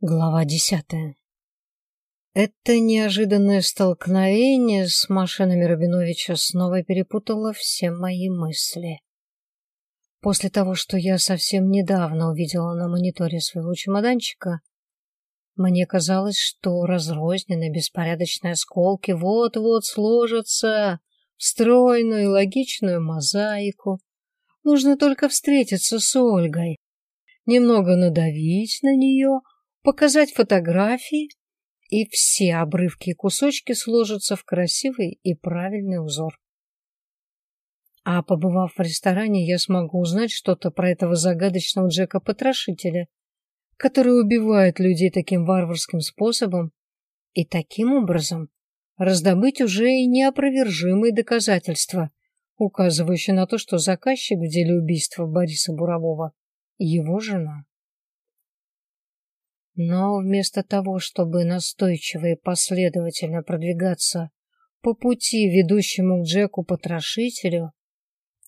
Глава десятая. Это неожиданное столкновение с машинами Рабиновича снова перепутало все мои мысли. После того, что я совсем недавно увидела на мониторе своего чемоданчика, мне казалось, что разрозненные беспорядочные осколки вот-вот сложатся в стройную и логичную мозаику. Нужно только встретиться с Ольгой, немного надавить на нее — показать фотографии, и все обрывки и кусочки сложатся в красивый и правильный узор. А побывав в ресторане, я смогу узнать что-то про этого загадочного Джека-потрошителя, который убивает людей таким варварским способом, и таким образом раздобыть уже и неопровержимые доказательства, указывающие на то, что заказчик в деле убийства Бориса Бурового — его жена. Но вместо того, чтобы настойчиво и последовательно продвигаться по пути, ведущему к Джеку-потрошителю,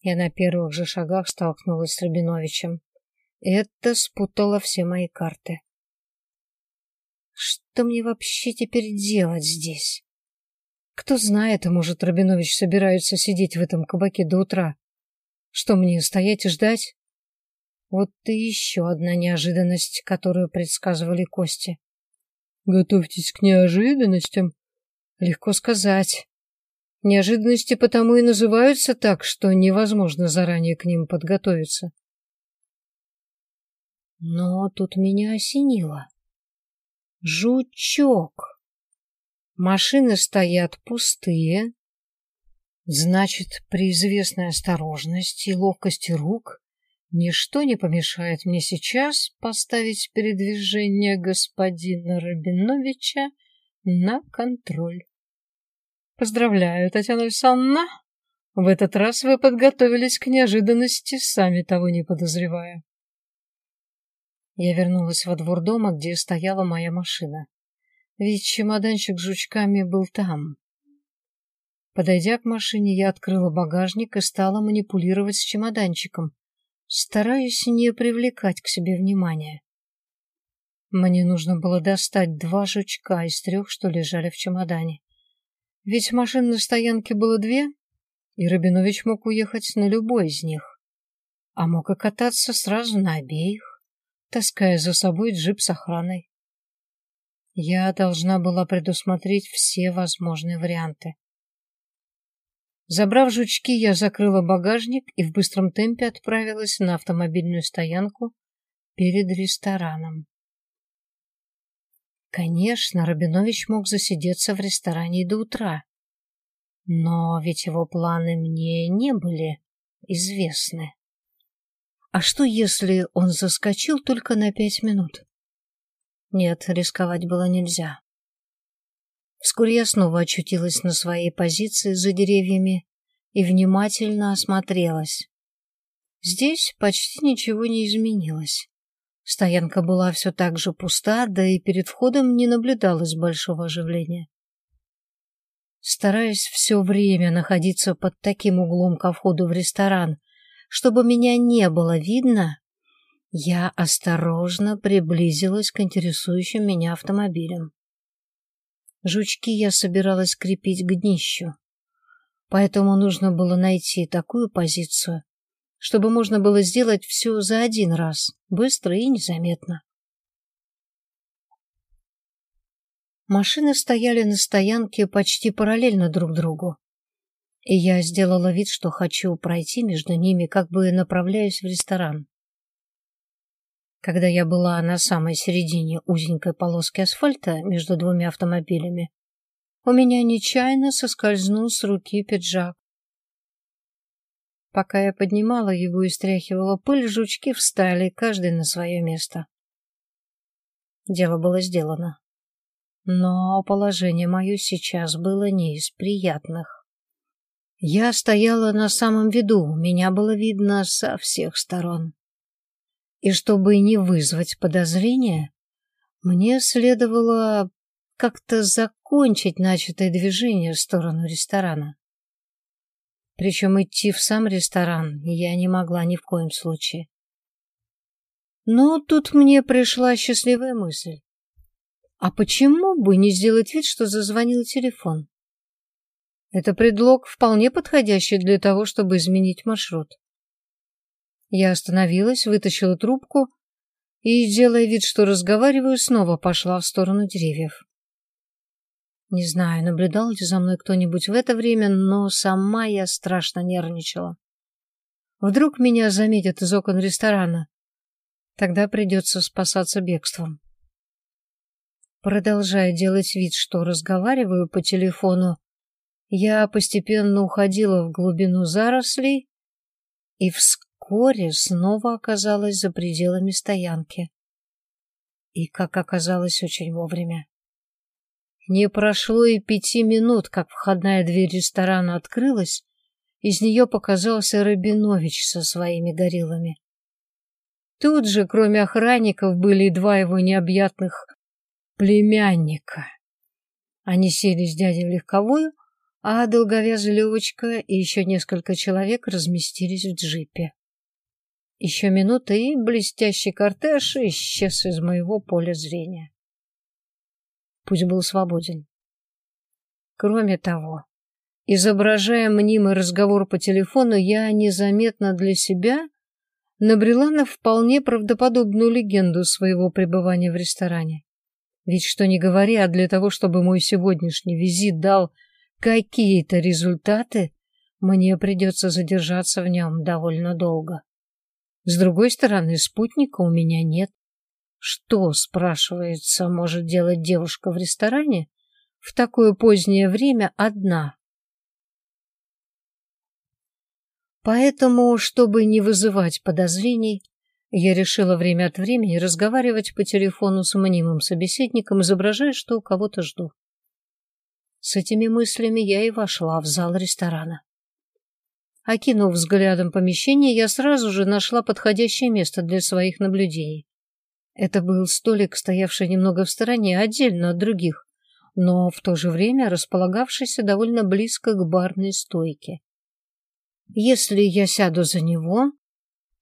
я на первых же шагах столкнулась с Рабиновичем. Это спутало все мои карты. Что мне вообще теперь делать здесь? Кто знает, может, Рабинович собирается сидеть в этом кабаке до утра. Что мне, стоять и ждать? Вот и еще одна неожиданность, которую предсказывали кости. Готовьтесь к неожиданностям. Легко сказать. Неожиданности потому и называются так, что невозможно заранее к ним подготовиться. Но тут меня осенило. Жучок. Машины стоят пустые. Значит, при известной осторожности и ловкости рук Ничто не помешает мне сейчас поставить передвижение господина Рабиновича на контроль. Поздравляю, Татьяна Александровна. В этот раз вы подготовились к неожиданности, сами того не подозревая. Я вернулась во двор дома, где стояла моя машина. Ведь чемоданчик с жучками был там. Подойдя к машине, я открыла багажник и стала манипулировать с чемоданчиком, стараясь не привлекать к себе внимания. Мне нужно было достать два жучка из трех, что лежали в чемодане. Ведь машин на стоянке было две, и Рабинович мог уехать на любой из них, а мог и кататься сразу на обеих, таская за собой джип с охраной. Я должна была предусмотреть все возможные варианты. Забрав жучки, я закрыла багажник и в быстром темпе отправилась на автомобильную стоянку перед рестораном. Конечно, Рабинович мог засидеться в ресторане до утра. Но ведь его планы мне не были известны. А что, если он заскочил только на пять минут? Нет, рисковать было нельзя. Вскоре я снова очутилась на своей позиции за деревьями и внимательно осмотрелась. Здесь почти ничего не изменилось. Стоянка была все так же пуста, да и перед входом не наблюдалось большого оживления. Стараясь все время находиться под таким углом ко входу в ресторан, чтобы меня не было видно, я осторожно приблизилась к интересующим меня автомобилям. Жучки я собиралась крепить к днищу. Поэтому нужно было найти такую позицию, чтобы можно было сделать все за один раз, быстро и незаметно. Машины стояли на стоянке почти параллельно друг другу, и я сделала вид, что хочу пройти между ними, как бы направляюсь в ресторан. Когда я была на самой середине узенькой полоски асфальта между двумя автомобилями, у меня нечаянно соскользнул с руки пиджак. Пока я поднимала его и стряхивала пыль, жучки встали, каждый на свое место. Дело было сделано. Но положение мое сейчас было не из приятных. Я стояла на самом виду, меня было видно со всех сторон. И чтобы не вызвать подозрения, мне следовало как-то закончить начатое движение в сторону ресторана. Причем идти в сам ресторан я не могла ни в коем случае. Но тут мне пришла счастливая мысль. А почему бы не сделать вид, что зазвонил телефон? Это предлог вполне подходящий для того, чтобы изменить маршрут. Я остановилась, вытащила трубку и, делая вид, что разговариваю, снова пошла в сторону деревьев. Не знаю, наблюдал ли за мной кто-нибудь в это время, но сама я страшно нервничала. Вдруг меня заметят из окон ресторана. Тогда придется спасаться бегством. Продолжая делать вид, что разговариваю по телефону, я постепенно уходила в глубину зарослей и вскоре снова оказалась за пределами стоянки. И, как оказалось, очень вовремя. Не прошло и пяти минут, как входная дверь ресторана открылась, из нее показался Рабинович со своими гориллами. Тут же, кроме охранников, были и два его необъятных племянника. Они сели с дядей в легковую, а долговязый Левочка и еще несколько человек разместились в джипе. Еще минута, и блестящий кортеж исчез из моего поля зрения. Путь был свободен. Кроме того, изображая мнимый разговор по телефону, я незаметно для себя набрела на вполне правдоподобную легенду своего пребывания в ресторане. Ведь что ни говори, а для того, чтобы мой сегодняшний визит дал какие-то результаты, мне придется задержаться в нем довольно долго. С другой стороны, спутника у меня нет. Что, спрашивается, может делать девушка в ресторане в такое позднее время одна? Поэтому, чтобы не вызывать подозрений, я решила время от времени разговаривать по телефону с мнимым собеседником, изображая, что у кого-то жду. С этими мыслями я и вошла в зал ресторана. Окинув взглядом помещение, я сразу же нашла подходящее место для своих наблюдений. Это был столик, стоявший немного в стороне, отдельно от других, но в то же время располагавшийся довольно близко к барной стойке. Если я сяду за него,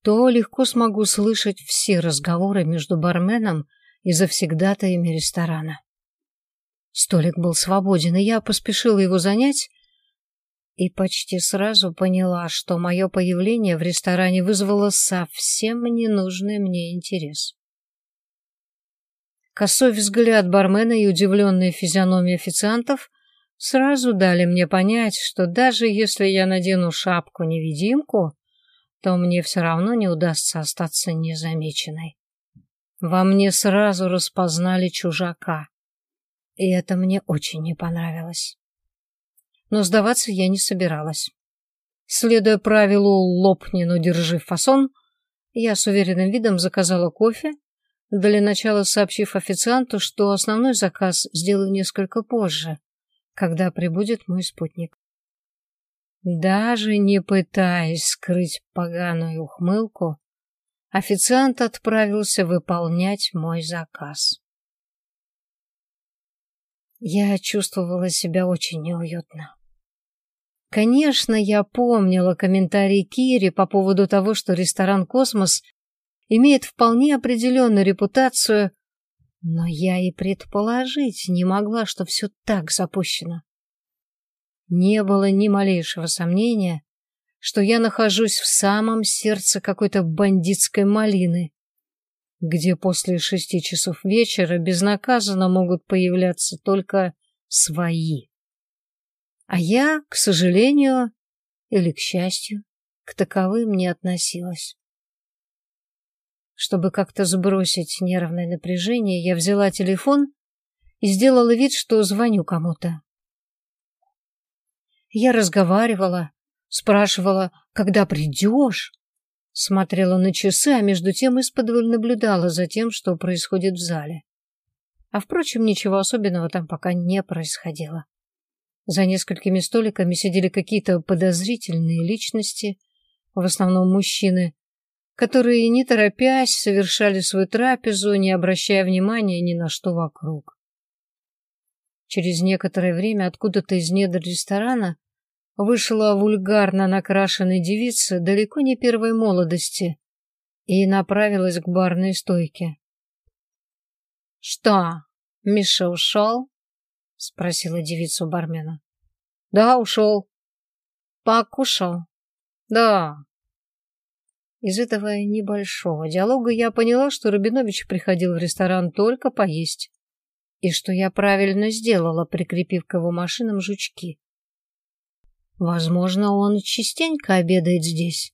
то легко смогу слышать все разговоры между барменом и завсегдатаями ресторана. Столик был свободен, и я поспешила его занять и почти сразу поняла, что мое появление в ресторане вызвало совсем ненужный мне интерес. Косой взгляд бармена и удивленная физиономия официантов сразу дали мне понять, что даже если я надену шапку-невидимку, то мне все равно не удастся остаться незамеченной. Во мне сразу распознали чужака и это мне очень не понравилось. Но сдаваться я не собиралась. Следуя правилу «лопни, но держи фасон», я с уверенным видом заказала кофе, для начала сообщив официанту, что основной заказ сделаю несколько позже, когда прибудет мой спутник. Даже не пытаясь скрыть поганую ухмылку, официант отправился выполнять мой заказ. Я чувствовала себя очень неуютно. Конечно, я помнила комментарий Кири по поводу того, что ресторан «Космос» имеет вполне определенную репутацию, но я и предположить не могла, что все так запущено. Не было ни малейшего сомнения, что я нахожусь в самом сердце какой-то бандитской малины, где после шести часов вечера безнаказанно могут появляться только свои. А я, к сожалению или к счастью, к таковым не относилась. Чтобы как-то сбросить нервное напряжение, я взяла телефон и сделала вид, что звоню кому-то. Я разговаривала, спрашивала, когда придешь, Смотрела на часы, а между тем исподволь наблюдала за тем, что происходит в зале. А, впрочем, ничего особенного там пока не происходило. За несколькими столиками сидели какие-то подозрительные личности, в основном мужчины, которые, не торопясь, совершали свою трапезу, не обращая внимания ни на что вокруг. Через некоторое время откуда-то из недр ресторана вышла вульгарно накрашенная девица далеко не первой молодости и направилась к барной стойке. «Что, Миша ушел? Спросила девица у бармена. Да, ушел. Покушал? Да. Из этого небольшого диалога я поняла, что Рабинович приходил в ресторан только поесть, и что я правильно сделала, прикрепив к его машинам жучки. Возможно, он частенько обедает здесь,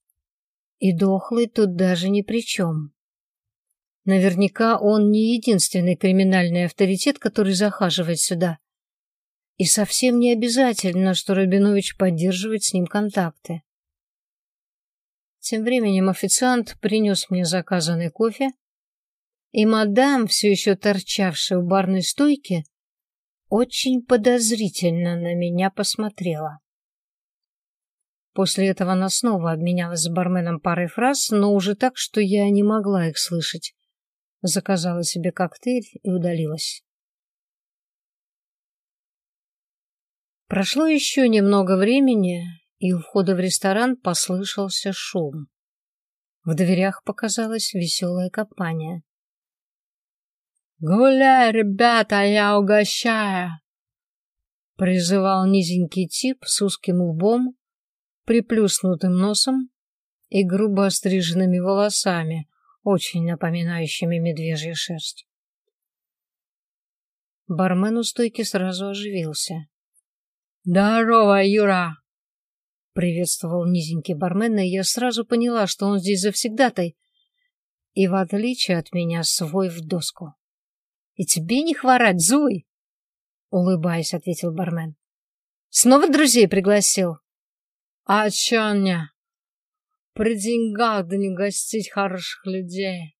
и дохлый тут даже ни при чем. Наверняка он не единственный криминальный авторитет, который захаживает сюда. И совсем не обязательно, что Рабинович поддерживает с ним контакты. Тем временем официант принес мне заказанный кофе, и мадам, все еще торчавшая у барной стойки, очень подозрительно на меня посмотрела. После этого она снова обменялась с барменом парой фраз, но уже так, что я не могла их слышать заказала себе коктейль и удалилась. Прошло еще немного времени, и у входа в ресторан послышался шум. В дверях показалась веселая компания. «Гуляй, ребята, я угощаю!» Призывал низенький тип с узким лбом, приплюснутым носом и грубо остриженными волосами, очень напоминающими медвежью шерсть. Бармен у стойки сразу оживился. «Здорово, Юра!» Приветствовал низенький бармен, и я сразу поняла, что он здесь завсегдатай, и, в отличие от меня, свой в доску. «И тебе не хворать, Зуй!» Улыбаясь, ответил бармен. «Снова друзей пригласил?» «А чё мне?» При деньгах да не гостить хороших людей.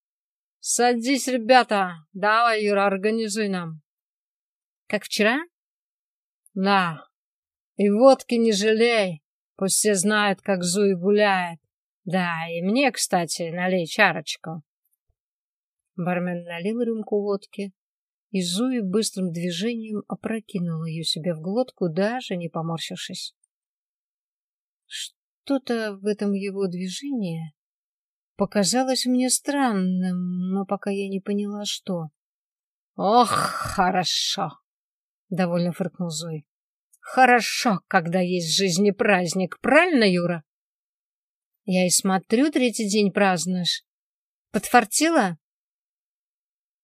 Садись, ребята. Давай, Юра, организуй нам. Как вчера? Да. И водки не жалей. Пусть все знают, как Зуи гуляет. Да, и мне, кстати, налей чарочку. Бармен налил рюмку водки, и Зуи быстрым движением опрокинул ее себе в глотку, даже не поморщившись. Что-то в этом его движении показалось мне странным, но пока я не поняла, что. «Ох, хорошо!» — довольно фыркнул Зой. «Хорошо, когда есть в жизни праздник, правильно, Юра?» «Я и смотрю, третий день празднуешь. Подфартила?»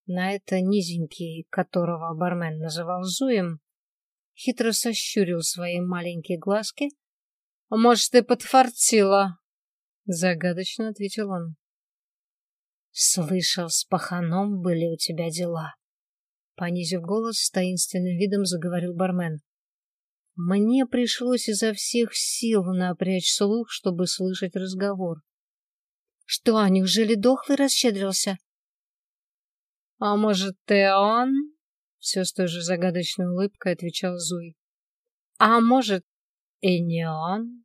На это низенький, которого бармен называл Зуем, хитро сощурил свои маленькие глазки может, ты подфартила? Загадочно ответил он. Слышал, с паханом были у тебя дела. Понизив голос, с таинственным видом заговорил бармен. Мне пришлось изо всех сил напрячь слух, чтобы слышать разговор. Что, неужели дохлый расщедрился? А может, ты он? Все с той же загадочной улыбкой отвечал Зуй. А может, и не он?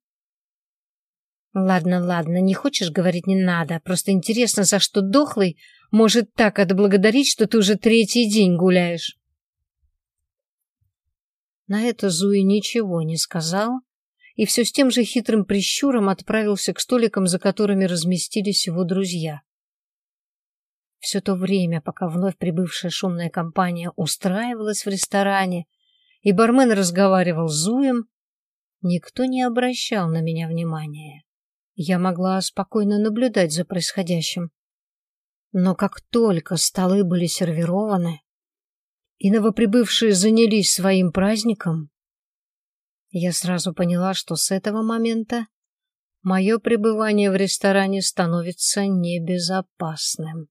Ладно, ладно, не хочешь говорить, не надо. Просто интересно, за что дохлый может так отблагодарить, что ты уже третий день гуляешь. На это Зуи ничего не сказал и все с тем же хитрым прищуром отправился к столикам, за которыми разместились его друзья. Все то время, пока вновь прибывшая шумная компания устраивалась в ресторане, и бармен разговаривал с Зуем, Никто не обращал на меня внимания. Я могла спокойно наблюдать за происходящим. Но как только столы были сервированы, и новоприбывшие занялись своим праздником, я сразу поняла, что с этого момента мое пребывание в ресторане становится небезопасным.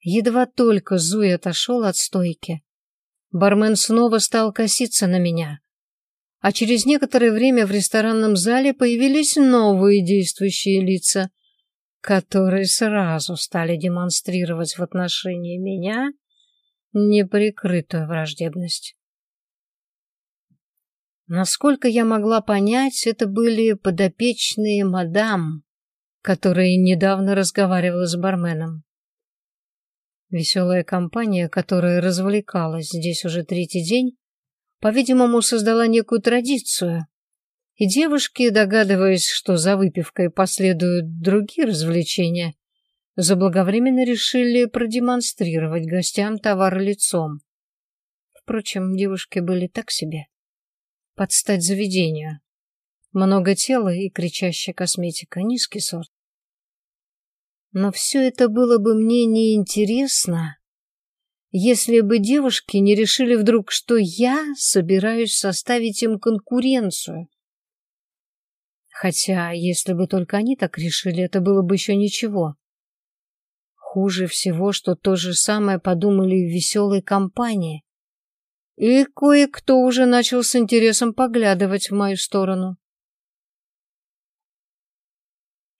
Едва только Зуй отошел от стойки, бармен снова стал коситься на меня, а через некоторое время в ресторанном зале появились новые действующие лица, которые сразу стали демонстрировать в отношении меня неприкрытую враждебность. Насколько я могла понять, это были подопечные мадам, которые недавно разговаривала с барменом. Веселая компания, которая развлекалась здесь уже третий день, по-видимому, создала некую традицию. И девушки, догадываясь, что за выпивкой последуют другие развлечения, заблаговременно решили продемонстрировать гостям товар лицом. Впрочем, девушки были так себе. Под стать заведению. Много тела и кричащая косметика, низкий сорт. Но все это было бы мне неинтересно, если бы девушки не решили вдруг, что я собираюсь составить им конкуренцию. Хотя, если бы только они так решили, это было бы еще ничего. Хуже всего, что то же самое подумали в веселой компании. И кое-кто уже начал с интересом поглядывать в мою сторону.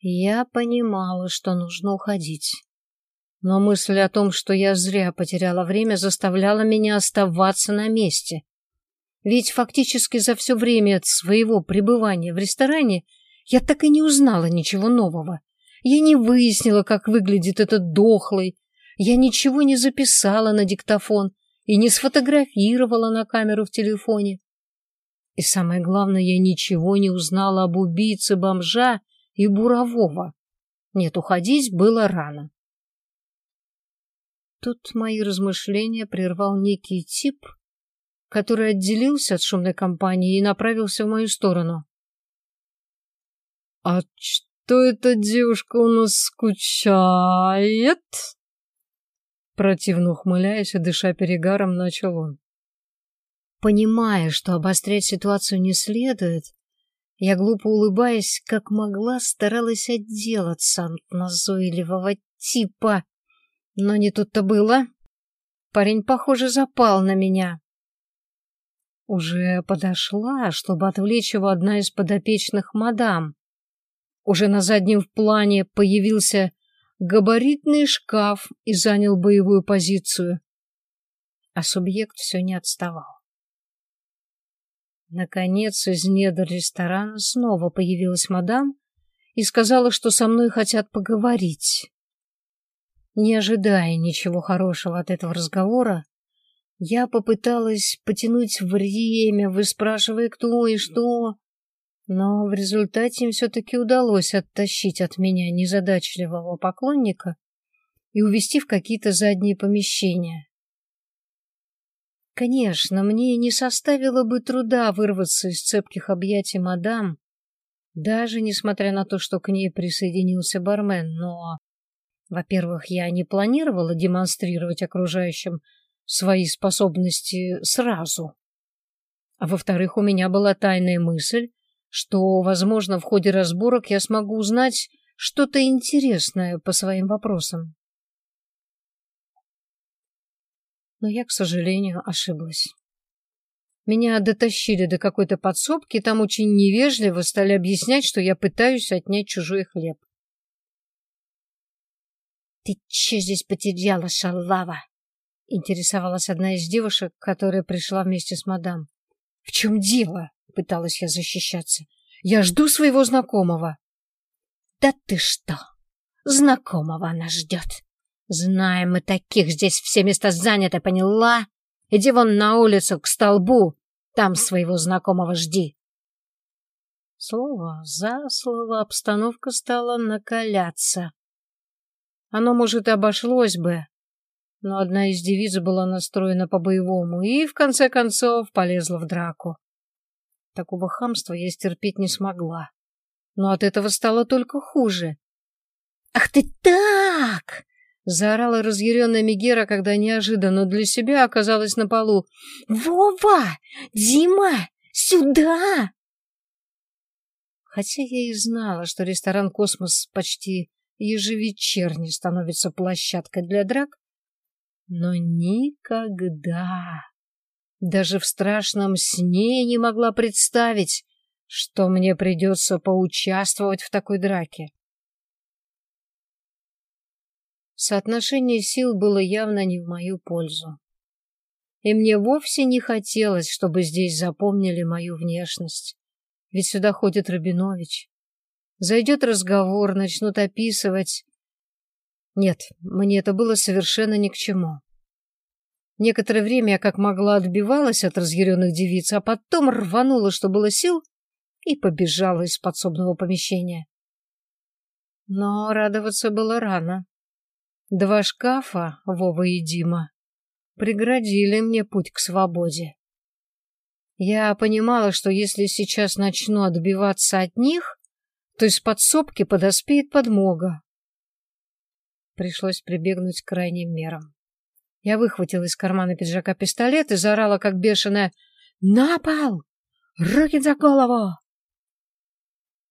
Я понимала, что нужно уходить. Но мысль о том, что я зря потеряла время, заставляла меня оставаться на месте. Ведь фактически за все время своего пребывания в ресторане я так и не узнала ничего нового. Я не выяснила, как выглядит этот дохлый. Я ничего не записала на диктофон и не сфотографировала на камеру в телефоне. И самое главное, я ничего не узнала об убийце бомжа и бурового. Нет, уходить было рано. Тут мои размышления прервал некий тип, который отделился от шумной компании и направился в мою сторону. — А что эта девушка у нас скучает? Противно ухмыляясь и дыша перегаром, начал он. Понимая, что обострять ситуацию не следует, я, глупо улыбаясь, как могла, старалась отделаться от назойливого типа. Но не тут-то было. Парень, похоже, запал на меня. Уже подошла, чтобы отвлечь его одна из подопечных мадам. Уже на заднем плане появился габаритный шкаф и занял боевую позицию. А субъект все не отставал. Наконец из недр ресторана снова появилась мадам и сказала, что со мной хотят поговорить. Не ожидая ничего хорошего от этого разговора, я попыталась потянуть время, выспрашивая, кто и что, но в результате им все-таки удалось оттащить от меня незадачливого поклонника и увести в какие-то задние помещения. Конечно, мне не составило бы труда вырваться из цепких объятий мадам, даже несмотря на то, что к ней присоединился бармен, но, во-первых, я не планировала демонстрировать окружающим свои способности сразу. А во-вторых, у меня была тайная мысль, что, возможно, в ходе разборок я смогу узнать что-то интересное по своим вопросам. но я, к сожалению, ошиблась. Меня дотащили до какой-то подсобки, там очень невежливо стали объяснять, что я пытаюсь отнять чужой хлеб. «Ты че здесь потеряла, шалава?» — интересовалась одна из девушек, которая пришла вместе с мадам. «В чем дело?» — пыталась я защищаться. «Я жду своего знакомого». «Да ты что! Знакомого она ждет!» Знаем мы таких, здесь все места заняты, поняла? Иди вон на улицу, к столбу, там своего знакомого жди. Слово за слово обстановка стала накаляться. Оно, может, и обошлось бы, но одна из девиц была настроена по-боевому и, в конце концов, полезла в драку. Такого хамства я стерпеть не смогла, но от этого стало только хуже. «Ах ты так!» Заорала разъяренная Мегера, когда неожиданно для себя оказалась на полу. «Вова! Дима! Сюда!» Хотя я и знала, что ресторан «Космос» почти ежевечерне становится площадкой для драк, но никогда, даже в страшном сне не могла представить, что мне придется поучаствовать в такой драке. Соотношение сил было явно не в мою пользу. И мне вовсе не хотелось, чтобы здесь запомнили мою внешность. Ведь сюда ходит Рабинович. Зайдет разговор, начнут описывать. Нет, мне это было совершенно ни к чему. Некоторое время я как могла отбивалась от разъяренных девиц, а потом рванула, что было сил, и побежала из подсобного помещения. Но радоваться было рано. Два шкафа, Вова и Дима, преградили мне путь к свободе. Я понимала, что если сейчас начну отбиваться от них, то из подсобки подоспеет подмога. Пришлось прибегнуть к крайним мерам. Я выхватила из кармана пиджака пистолет и заорала, как бешеная, «На пол! Руки за голову!»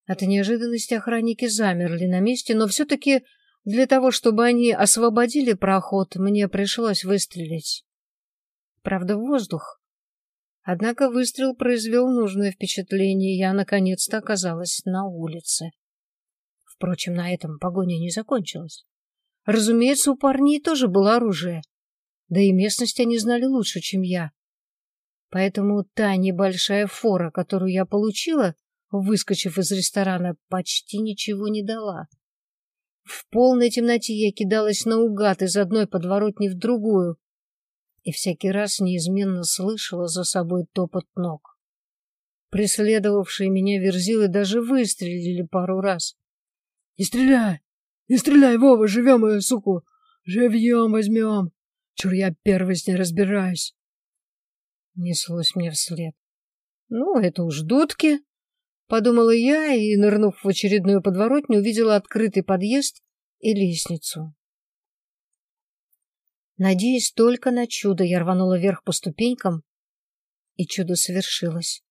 От неожиданности охранники замерли на месте, но все-таки для того, чтобы они освободили проход, мне пришлось выстрелить. Правда, в воздух. Однако выстрел произвел нужное впечатление, и я наконец-то оказалась на улице. Впрочем, на этом погоня не закончилась. Разумеется, у парней тоже было оружие. Да и местность они знали лучше, чем я. Поэтому та небольшая фора, которую я получила, выскочив из ресторана, почти ничего не дала. В полной темноте я кидалась наугад из одной подворотни в другую и всякий раз неизменно слышала за собой топот ног. Преследовавшие меня верзилы даже выстрелили пару раз. — Не стреляй! Не стреляй, Вова, живем ее, суку! Живьем возьмем! Чур я первый с ней разбираюсь! Неслось мне вслед. — Ну, это уж дудки! Подумала я и, нырнув в очередную подворотню, увидела открытый подъезд и лестницу. Надеясь только на чудо, я рванула вверх по ступенькам, и чудо совершилось.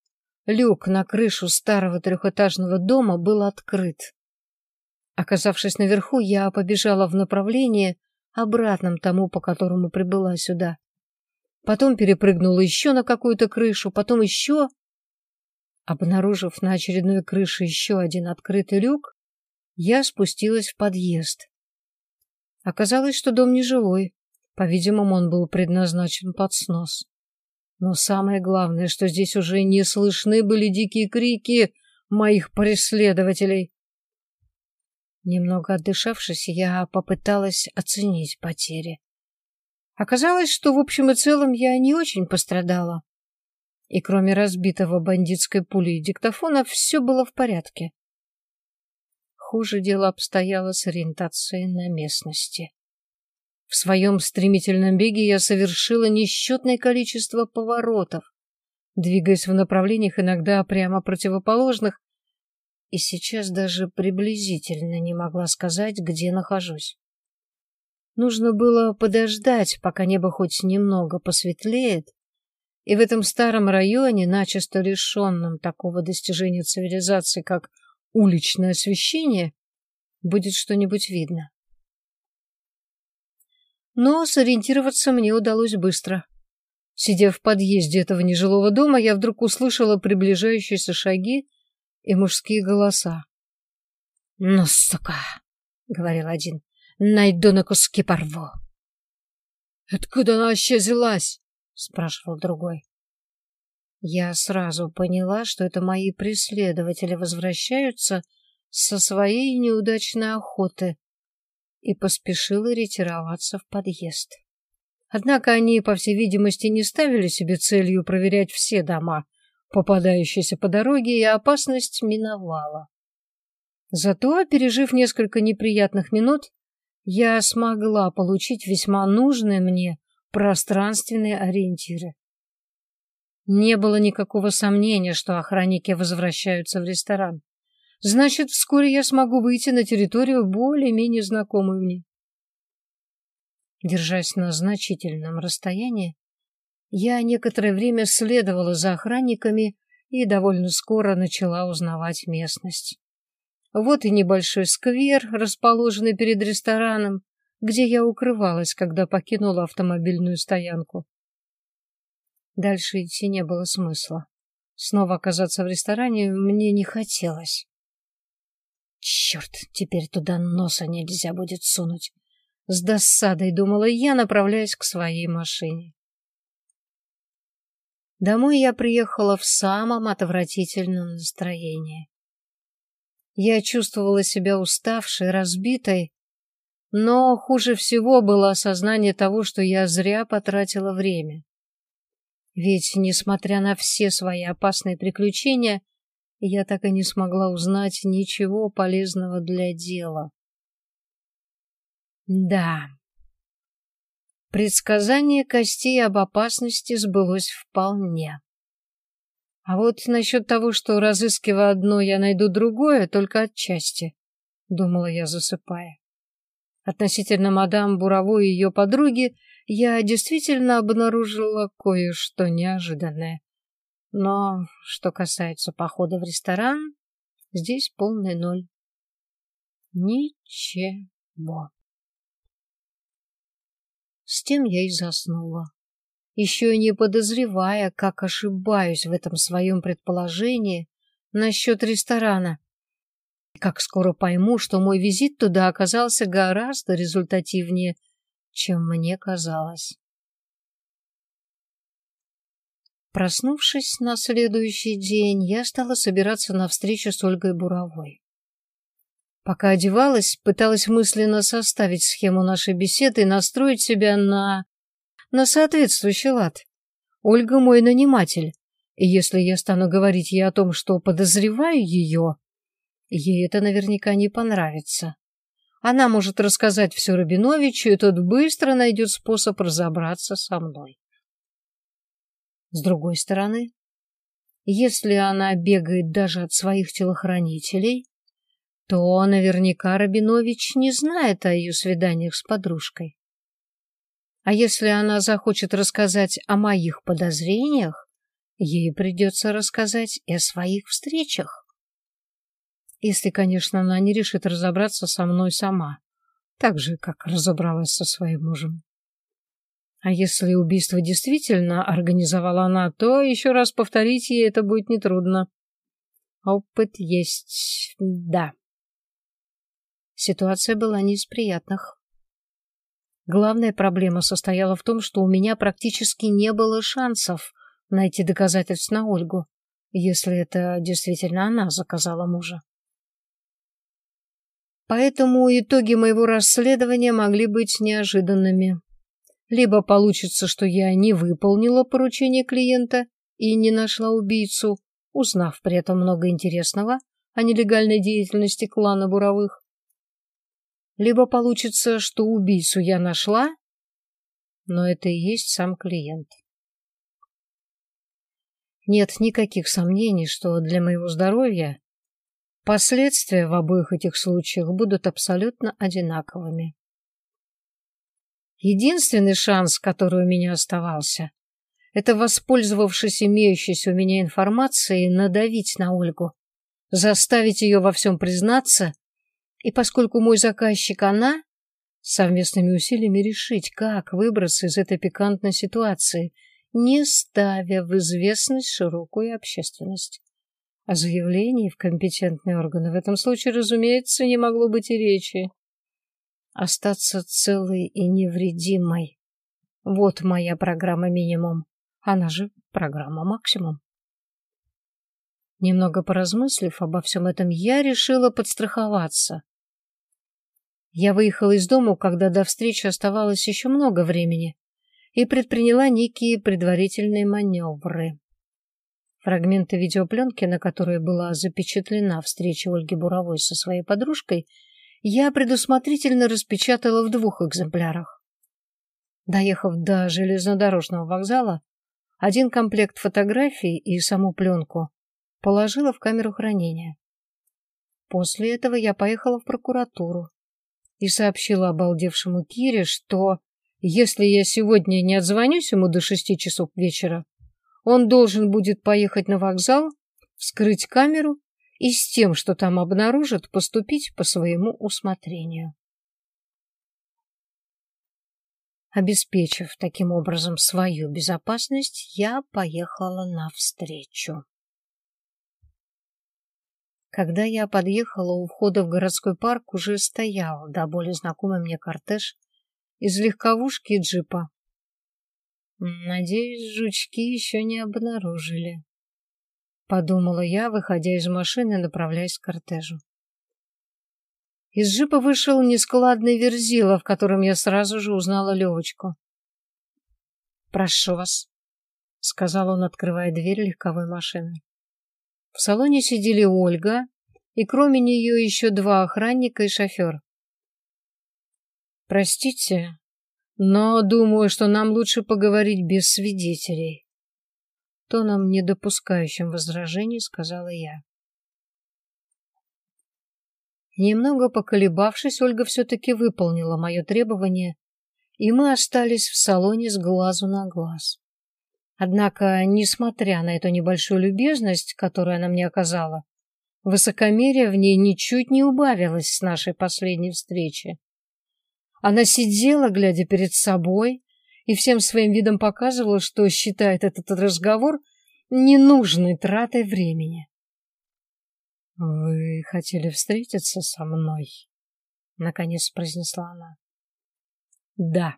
Люк на крышу старого трехэтажного дома был открыт. Оказавшись наверху, я побежала в направлении, обратном тому, по которому прибыла сюда. Потом перепрыгнула еще на какую-то крышу, потом еще, Обнаружив на очередной крыше еще один открытый люк, я спустилась в подъезд. Оказалось, что дом нежилой. По-видимому, он был предназначен под снос. Но самое главное, что здесь уже не слышны были дикие крики моих преследователей. Немного отдышавшись, я попыталась оценить потери. Оказалось, что в общем и целом я не очень пострадала и кроме разбитого бандитской пули и диктофона все было в порядке. Хуже дело обстояло с ориентацией на местности. В своем стремительном беге я совершила несчетное количество поворотов, двигаясь в направлениях иногда прямо противоположных, и сейчас даже приблизительно не могла сказать, где нахожусь. Нужно было подождать, пока небо хоть немного посветлеет, и в этом старом районе, начисто лишенном такого достижения цивилизации, как уличное освещение, будет что-нибудь видно. Но сориентироваться мне удалось быстро. Сидя в подъезде этого нежилого дома, я вдруг услышала приближающиеся шаги и мужские голоса. — Ну, сука! — говорил один. — Найду на куски порву. — Откуда она вообще взялась? спрашивал другой. Я сразу поняла, что это мои преследователи возвращаются со своей неудачной охоты и поспешила ретироваться в подъезд. Однако они, по всей видимости, не ставили себе целью проверять все дома, попадающиеся по дороге, и опасность миновала. Зато, пережив несколько неприятных минут, я смогла получить весьма нужное мне пространственные ориентиры. Не было никакого сомнения, что охранники возвращаются в ресторан. Значит, вскоре я смогу выйти на территорию более-менее знакомую мне. Держась на значительном расстоянии, я некоторое время следовала за охранниками и довольно скоро начала узнавать местность. Вот и небольшой сквер, расположенный перед рестораном, где я укрывалась, когда покинула автомобильную стоянку. Дальше идти не было смысла. Снова оказаться в ресторане мне не хотелось. Черт, теперь туда носа нельзя будет сунуть. С досадой думала я, направляясь к своей машине. Домой я приехала в самом отвратительном настроении. Я чувствовала себя уставшей, разбитой но хуже всего было осознание того, что я зря потратила время. Ведь, несмотря на все свои опасные приключения, я так и не смогла узнать ничего полезного для дела. Да, Предсказание костей об опасности сбылось вполне. А вот насчет того, что, разыскивая одно, я найду другое, только отчасти, — думала я, засыпая. Относительно мадам Буровой и ее подруги я действительно обнаружила кое-что неожиданное. Но что касается похода в ресторан, здесь полный ноль. Ничего. С тем я и заснула еще не подозревая, как ошибаюсь в этом своем предположении насчет ресторана. как скоро пойму, что мой визит туда оказался гораздо результативнее, чем мне казалось. Проснувшись на следующий день, я стала собираться на встречу с Ольгой Буровой. Пока одевалась, пыталась мысленно составить схему нашей беседы и настроить себя на на соответствующий лад. Ольга мой наниматель, и если я стану говорить ей о том, что подозреваю ее, ей это наверняка не понравится. Она может рассказать все Рабиновичу, и тот быстро найдет способ разобраться со мной. С другой стороны, если она бегает даже от своих телохранителей, то наверняка Рабинович не знает о ее свиданиях с подружкой. А если она захочет рассказать о моих подозрениях, ей придется рассказать и о своих встречах. Если, конечно, она не решит разобраться со мной сама, так же, как разобралась со своим мужем. А если убийство действительно организовала она, то еще раз повторить ей это будет нетрудно. Опыт есть, да. Ситуация была не из приятных. Главная проблема состояла в том, что у меня практически не было шансов найти доказательств на Ольгу, если это действительно она заказала мужа. Поэтому итоги моего расследования могли быть неожиданными. Либо получится, что я не выполнила поручение клиента и не нашла убийцу, узнав при этом много интересного о нелегальной деятельности клана Буровых. Либо получится, что убийцу я нашла, но это и есть сам клиент. Нет никаких сомнений, что для моего здоровья последствия в обоих этих случаях будут абсолютно одинаковыми. Единственный шанс, который у меня оставался, это, воспользовавшись имеющейся у меня информацией, надавить на Ольгу, заставить ее во всем признаться и поскольку мой заказчик она, совместными усилиями решить, как выбраться из этой пикантной ситуации, не ставя в известность широкую общественность. О заявлении в компетентные органы в этом случае, разумеется, не могло быть и речи. Остаться целой и невредимой. Вот моя программа минимум. Она же программа максимум. Немного поразмыслив обо всем этом, я решила подстраховаться. Я выехала из дома, когда до встречи оставалось еще много времени, и предприняла некие предварительные маневры. Фрагменты видеопленки, на которой была запечатлена встреча Ольги Буровой со своей подружкой, я предусмотрительно распечатала в двух экземплярах. Доехав до железнодорожного вокзала, один комплект фотографий и саму пленку положила в камеру хранения. После этого я поехала в прокуратуру и сообщила обалдевшему Кире, что если я сегодня не отзвонюсь ему до шести часов вечера, он должен будет поехать на вокзал, вскрыть камеру и с тем, что там обнаружат, поступить по своему усмотрению. Обеспечив таким образом свою безопасность, я поехала навстречу. Когда я подъехала у входа в городской парк, уже стоял до боли знакомый мне кортеж из легковушки и джипа. Надеюсь, жучки еще не обнаружили. Подумала я, выходя из машины, направляясь к кортежу. Из джипа вышел нескладный верзила, в котором я сразу же узнала Левочку. «Прошу вас», — сказал он, открывая дверь легковой машины. В салоне сидели Ольга и кроме нее еще два охранника и шофер. «Простите, Но думаю, что нам лучше поговорить без свидетелей. Тоном, не допускающим возражений, сказала я. Немного поколебавшись, Ольга все-таки выполнила мое требование, и мы остались в салоне с глазу на глаз. Однако, несмотря на эту небольшую любезность, которую она мне оказала, высокомерие в ней ничуть не убавилось с нашей последней встречи. Она сидела, глядя перед собой, и всем своим видом показывала, что считает этот разговор ненужной тратой времени. «Вы хотели встретиться со мной?» — наконец произнесла она. «Да».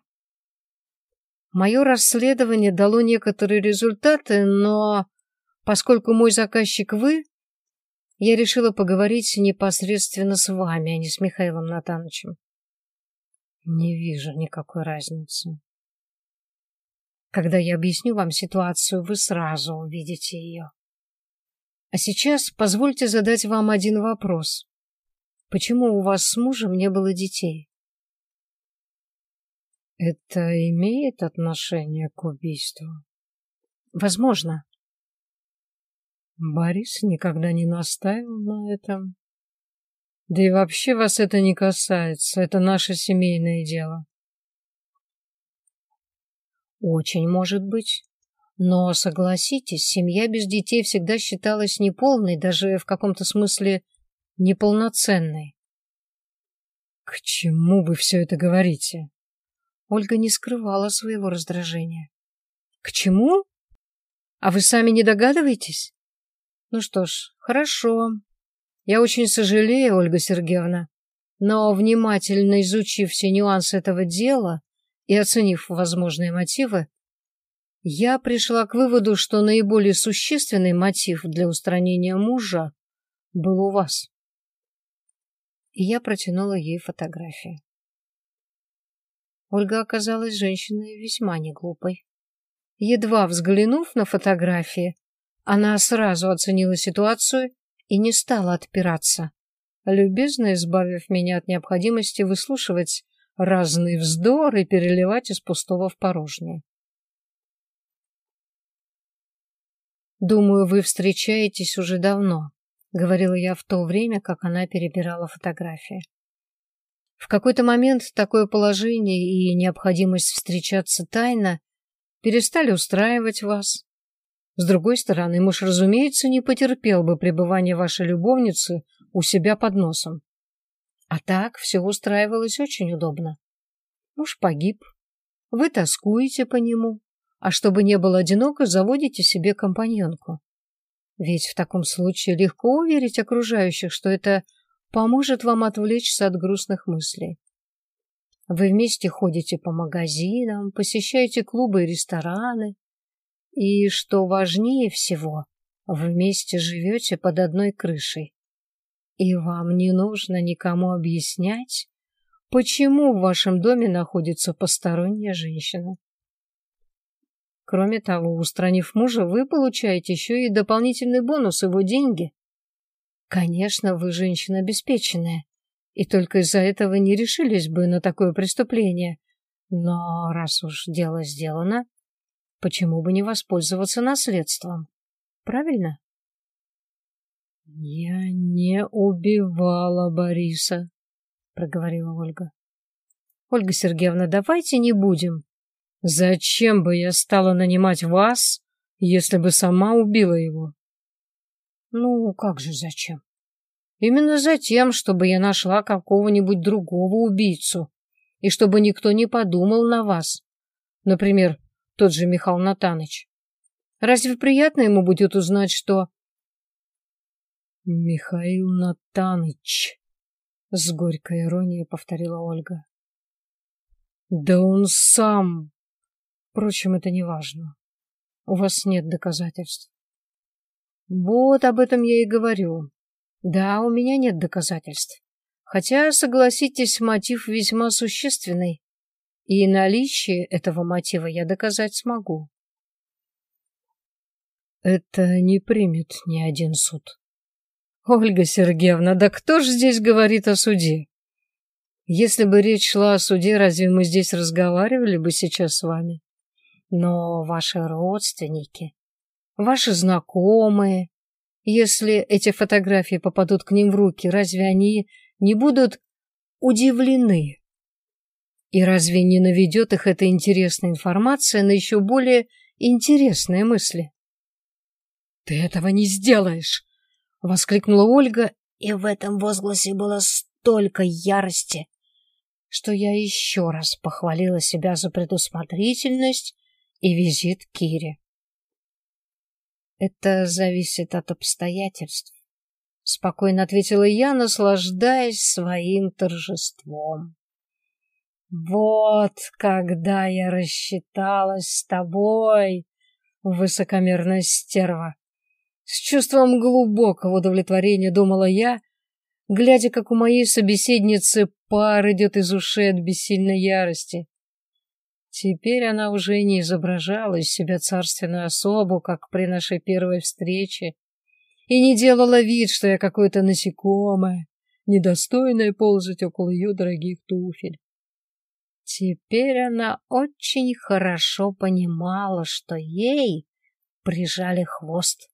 Мое расследование дало некоторые результаты, но поскольку мой заказчик вы, я решила поговорить непосредственно с вами, а не с Михаилом Натановичем. Не вижу никакой разницы. Когда я объясню вам ситуацию, вы сразу увидите ее. А сейчас позвольте задать вам один вопрос. Почему у вас с мужем не было детей? Это имеет отношение к убийству? Возможно. Борис никогда не настаивал на этом. Да и вообще вас это не касается, это наше семейное дело. Очень может быть. Но, согласитесь, семья без детей всегда считалась неполной, даже в каком-то смысле неполноценной. К чему вы все это говорите? Ольга не скрывала своего раздражения. К чему? А вы сами не догадываетесь? Ну что ж, хорошо. Я очень сожалею, Ольга Сергеевна, но внимательно изучив все нюансы этого дела и оценив возможные мотивы, я пришла к выводу, что наиболее существенный мотив для устранения мужа был у вас. И я протянула ей фотографии. Ольга оказалась женщиной весьма неглупой. Едва взглянув на фотографии, она сразу оценила ситуацию и не стала отпираться, любезно избавив меня от необходимости выслушивать разные вздоры и переливать из пустого в порожнее. «Думаю, вы встречаетесь уже давно», — говорила я в то время, как она перебирала фотографии. В какой-то момент такое положение и необходимость встречаться тайно перестали устраивать вас. С другой стороны, муж, разумеется, не потерпел бы пребывания вашей любовницы у себя под носом. А так все устраивалось очень удобно. Муж погиб, вы тоскуете по нему, а чтобы не было одиноко, заводите себе компаньонку. Ведь в таком случае легко уверить окружающих, что это поможет вам отвлечься от грустных мыслей. Вы вместе ходите по магазинам, посещаете клубы и рестораны. И, что важнее всего, вы вместе живете под одной крышей. И вам не нужно никому объяснять, почему в вашем доме находится посторонняя женщина. Кроме того, устранив мужа, вы получаете еще и дополнительный бонус его деньги. Конечно, вы женщина обеспеченная, и только из-за этого не решились бы на такое преступление. Но раз уж дело сделано, почему бы не воспользоваться наследством? Правильно? Я не убивала Бориса, проговорила Ольга. Ольга Сергеевна, давайте не будем Зачем бы я стала нанимать вас, если бы сама убила его? Ну, как же зачем? Именно за тем, чтобы я нашла какого-нибудь другого убийцу, и чтобы никто не подумал на вас. Например, тот же Михаил Натаныч. Разве приятно ему будет узнать, что... Михаил Натаныч, с горькой иронией повторила Ольга. Да он сам Впрочем, это не важно. У вас нет доказательств. Вот об этом я и говорю. Да, у меня нет доказательств. Хотя, согласитесь, мотив весьма существенный. И наличие этого мотива я доказать смогу. Это не примет ни один суд. Ольга Сергеевна, да кто ж здесь говорит о суде? Если бы речь шла о суде, разве мы здесь разговаривали бы сейчас с вами? Но ваши родственники, ваши знакомые, если эти фотографии попадут к ним в руки, разве они не будут удивлены? И разве не наведет их эта интересная информация на еще более интересные мысли? «Ты этого не сделаешь!» — воскликнула Ольга, и в этом возгласе было столько ярости, что я еще раз похвалила себя за предусмотрительность и визит Кире. Это зависит от обстоятельств, спокойно ответила я, наслаждаясь своим торжеством. Вот когда я рассчиталась с тобой, высокомерная стерва. С чувством глубокого удовлетворения думала я, глядя, как у моей собеседницы пар идет из ушей от бессильной ярости. Теперь она уже не изображала из себя царственную особу, как при нашей первой встрече, и не делала вид, что я какое-то насекомое, недостойное ползать около ее дорогих туфель. Теперь она очень хорошо понимала, что ей прижали хвост.